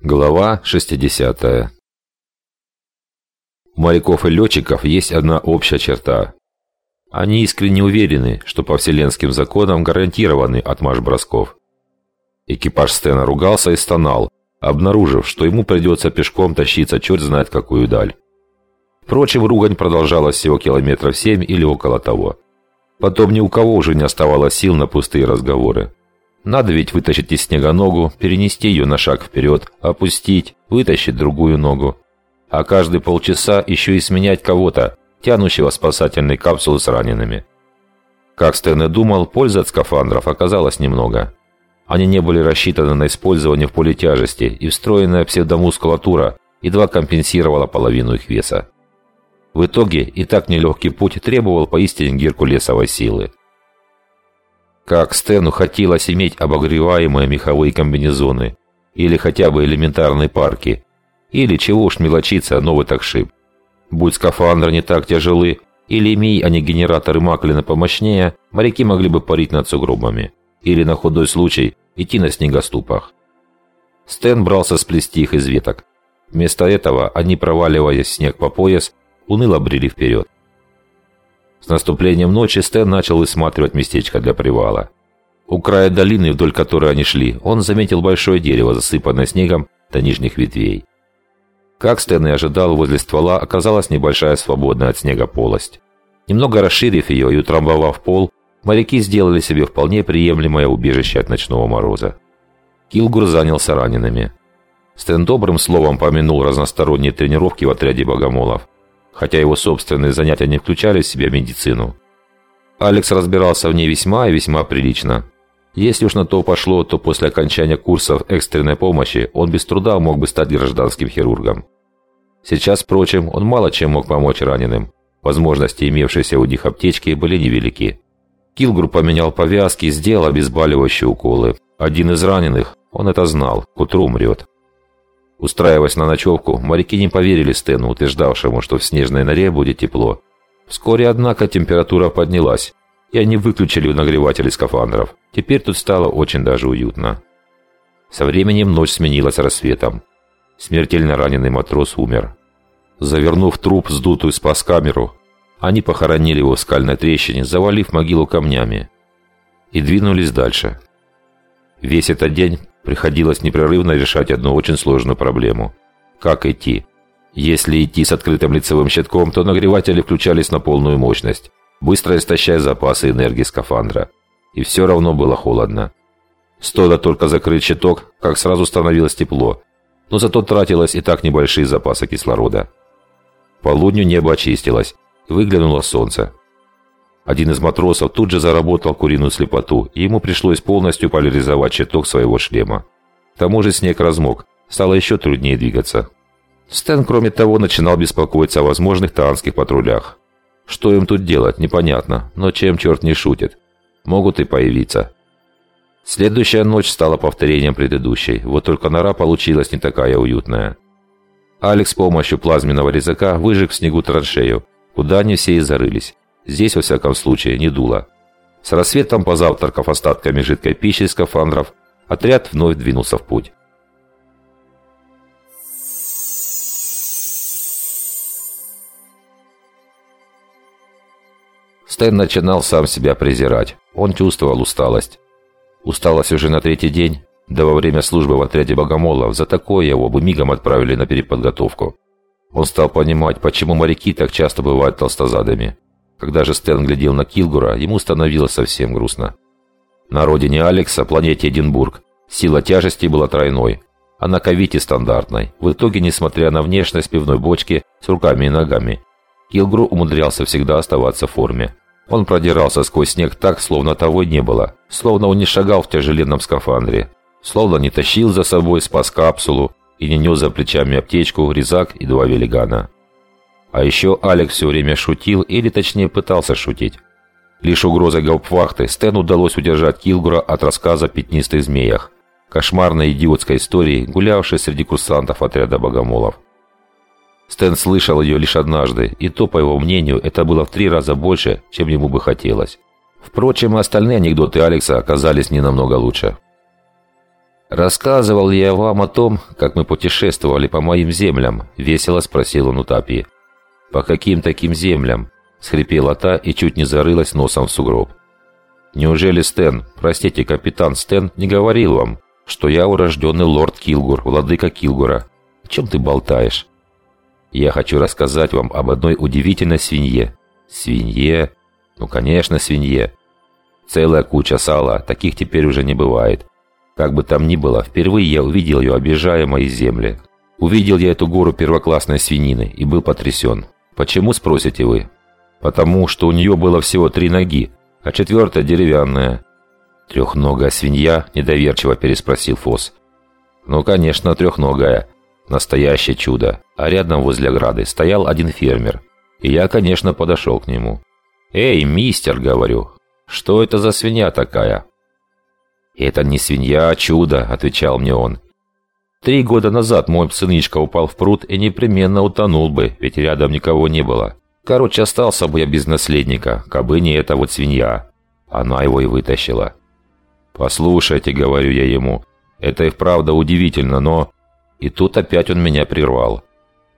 Глава 60 У моряков и летчиков есть одна общая черта. Они искренне уверены, что по вселенским законам гарантированы отмаш бросков. Экипаж Стена ругался и стонал, обнаружив, что ему придется пешком тащиться черт знает какую даль. Впрочем, ругань продолжалась всего километров семь или около того. Потом ни у кого уже не оставалось сил на пустые разговоры. Надо ведь вытащить из снега ногу, перенести ее на шаг вперед, опустить, вытащить другую ногу. А каждые полчаса еще и сменять кого-то, тянущего спасательные капсулы с ранеными. Как Стэн и думал, пользы от скафандров оказалось немного. Они не были рассчитаны на использование в поле тяжести, и встроенная псевдомускулатура едва компенсировала половину их веса. В итоге и так нелегкий путь требовал поистине геркулесовой силы. Как Стэну хотелось иметь обогреваемые меховые комбинезоны, или хотя бы элементарные парки, или чего уж мелочиться, новый такшип. Будь скафандры не так тяжелы, или имей они генераторы Маклина помощнее, моряки могли бы парить над сугробами, или на худой случай идти на снегоступах. Стэн брался сплести их из веток. Вместо этого они, проваливаясь в снег по пояс, уныло брели вперед. С наступлением ночи Стэн начал высматривать местечко для привала. У края долины, вдоль которой они шли, он заметил большое дерево, засыпанное снегом до нижних ветвей. Как Стэн и ожидал, возле ствола оказалась небольшая свободная от снега полость. Немного расширив ее и утрамбовав пол, моряки сделали себе вполне приемлемое убежище от ночного мороза. Килгур занялся ранеными. Стэн добрым словом помянул разносторонние тренировки в отряде богомолов хотя его собственные занятия не включали в себя медицину. Алекс разбирался в ней весьма и весьма прилично. Если уж на то пошло, то после окончания курсов экстренной помощи он без труда мог бы стать гражданским хирургом. Сейчас, впрочем, он мало чем мог помочь раненым. Возможности, имевшиеся у них аптечки, были невелики. Килгур поменял повязки, сделал обезболивающие уколы. Один из раненых, он это знал, к утру умрет. Устраиваясь на ночевку, моряки не поверили Стэну, утверждавшему, что в снежной норе будет тепло. Вскоре, однако, температура поднялась, и они выключили нагреватели скафандров. Теперь тут стало очень даже уютно. Со временем ночь сменилась рассветом. Смертельно раненый матрос умер. Завернув труп, сдутую спас-камеру, они похоронили его в скальной трещине, завалив могилу камнями. И двинулись дальше. Весь этот день Приходилось непрерывно решать одну очень сложную проблему. Как идти? Если идти с открытым лицевым щитком, то нагреватели включались на полную мощность, быстро истощая запасы энергии скафандра. И все равно было холодно. Стоило только закрыть щиток, как сразу становилось тепло, но зато тратилось и так небольшие запасы кислорода. Полудню небо очистилось, выглянуло солнце. Один из матросов тут же заработал куриную слепоту, и ему пришлось полностью поляризовать щиток своего шлема. К тому же снег размок, стало еще труднее двигаться. Стэн, кроме того, начинал беспокоиться о возможных таанских патрулях. Что им тут делать, непонятно, но чем черт не шутит. Могут и появиться. Следующая ночь стала повторением предыдущей, вот только нора получилась не такая уютная. Алекс с помощью плазменного резака выжег в снегу траншею, куда они все и зарылись. Здесь, во всяком случае, не дуло. С рассветом, позавтракав остатками жидкой пищи из скафандров, отряд вновь двинулся в путь. Стэн начинал сам себя презирать. Он чувствовал усталость. Усталость уже на третий день, да во время службы в отряде богомолов, за такое его бы мигом отправили на переподготовку. Он стал понимать, почему моряки так часто бывают толстозадыми. Когда же Стэн глядел на Килгура, ему становилось совсем грустно. На родине Алекса, планете Эдинбург, сила тяжести была тройной, а на Кавите стандартной. В итоге, несмотря на внешность пивной бочки с руками и ногами, Килгуру умудрялся всегда оставаться в форме. Он продирался сквозь снег так, словно того не было, словно он не шагал в тяжеленном скафандре, словно не тащил за собой спас-капсулу и не нес за плечами аптечку, резак и два велигана. А еще Алекс все время шутил, или точнее пытался шутить. Лишь угрозой гауптвахты Стэну удалось удержать Килгура от рассказа о пятнистых змеях, кошмарной идиотской истории, гулявшей среди курсантов отряда богомолов. Стэн слышал ее лишь однажды, и то, по его мнению, это было в три раза больше, чем ему бы хотелось. Впрочем, остальные анекдоты Алекса оказались не намного лучше. «Рассказывал я вам о том, как мы путешествовали по моим землям?» – весело спросил он у Тапи. «По каким таким землям?» – схрипела та и чуть не зарылась носом в сугроб. «Неужели Стэн, простите, капитан Стэн, не говорил вам, что я урожденный лорд Килгур, владыка Килгура? О чем ты болтаешь?» «Я хочу рассказать вам об одной удивительной свинье». «Свинье? Ну, конечно, свинье. Целая куча сала, таких теперь уже не бывает. Как бы там ни было, впервые я увидел ее, обижая мои земли. Увидел я эту гору первоклассной свинины и был потрясен. Почему, спросите вы? Потому что у нее было всего три ноги, а четвертая деревянная. «Трехногая свинья?» – недоверчиво переспросил Фос. «Ну, конечно, трехногая. Настоящее чудо. А рядом возле ограды стоял один фермер. И я, конечно, подошел к нему. «Эй, мистер!» – говорю. «Что это за свинья такая?» «Это не свинья, а чудо», — отвечал мне он. «Три года назад мой сынишка упал в пруд и непременно утонул бы, ведь рядом никого не было. Короче, остался бы я без наследника, кабы не эта вот свинья. Она его и вытащила». «Послушайте», — говорю я ему, — «это и вправду удивительно, но...» И тут опять он меня прервал.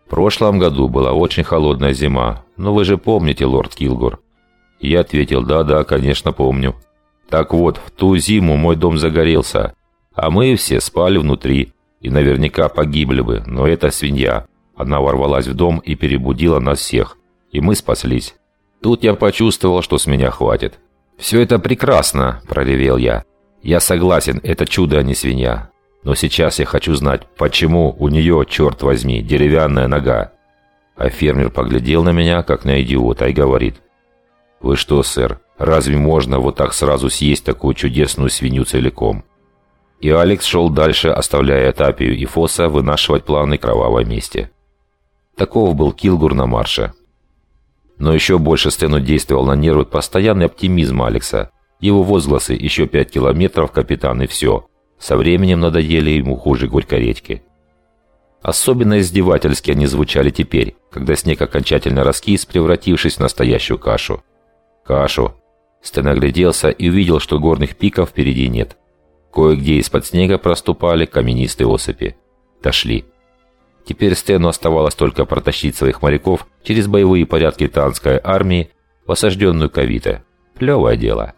В прошлом году была очень холодная зима, но вы же помните, лорд Килгур. Я ответил, да-да, конечно, помню. Так вот, в ту зиму мой дом загорелся, а мы все спали внутри и наверняка погибли бы, но эта свинья, она ворвалась в дом и перебудила нас всех, и мы спаслись. Тут я почувствовал, что с меня хватит. «Все это прекрасно», – проревел я. «Я согласен, это чудо, а не свинья. Но сейчас я хочу знать, почему у нее, черт возьми, деревянная нога?» А фермер поглядел на меня, как на идиота, и говорит. «Вы что, сэр, Разве можно вот так сразу съесть такую чудесную свинью целиком? И Алекс шел дальше, оставляя Тапию и Фоса вынашивать планы кровавой мести. Таков был Килгур на марше. Но еще больше Стэну действовал на нервы постоянный оптимизм Алекса. Его возгласы «еще пять километров, капитан, и все». Со временем надоели ему хуже горькой редьки. Особенно издевательски они звучали теперь, когда снег окончательно раскис, превратившись в настоящую кашу. Кашу, Стэн огляделся и увидел, что горных пиков впереди нет. Кое-где из-под снега проступали каменистые осыпи. Дошли. Теперь Стэну оставалось только протащить своих моряков через боевые порядки танской армии в осажденную Кавита. Плевое дело.